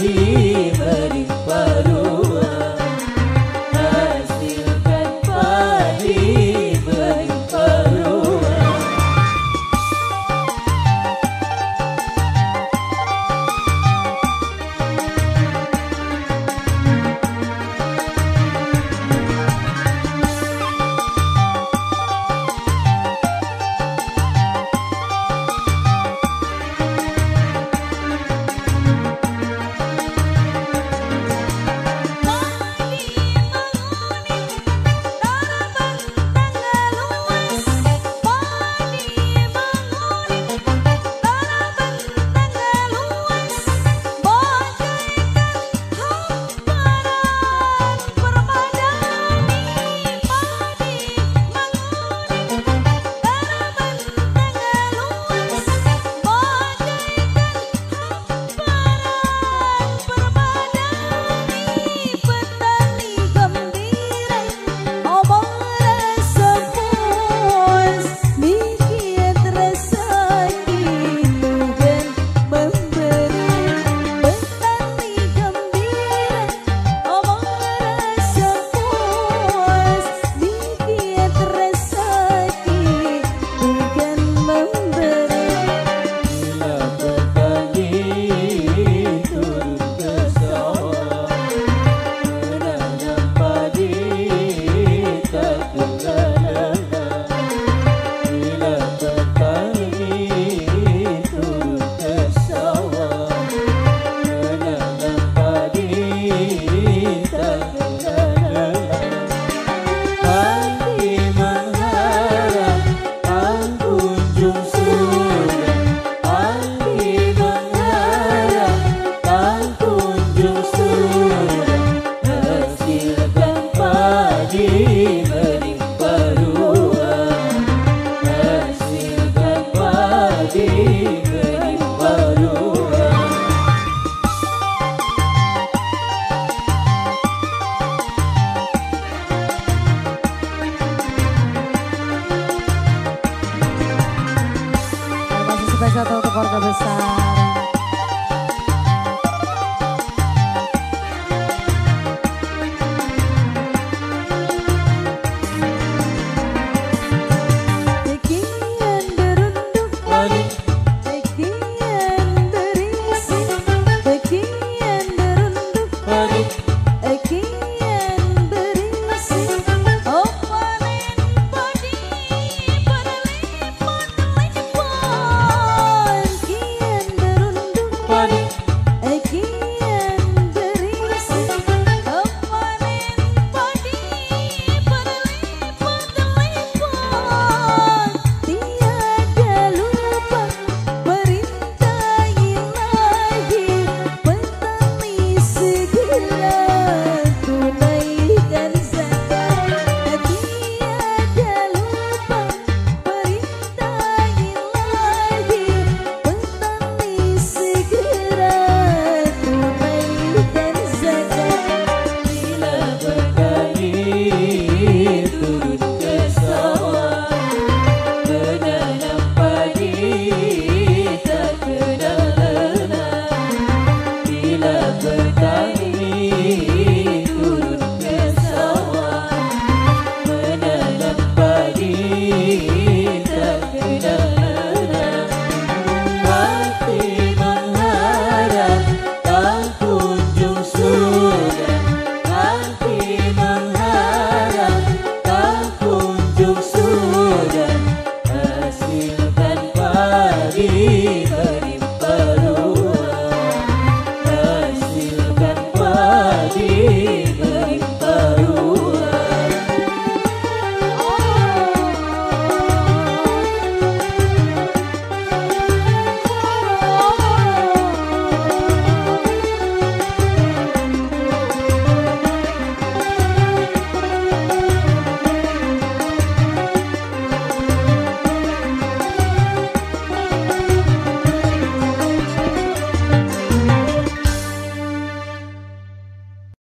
Hadi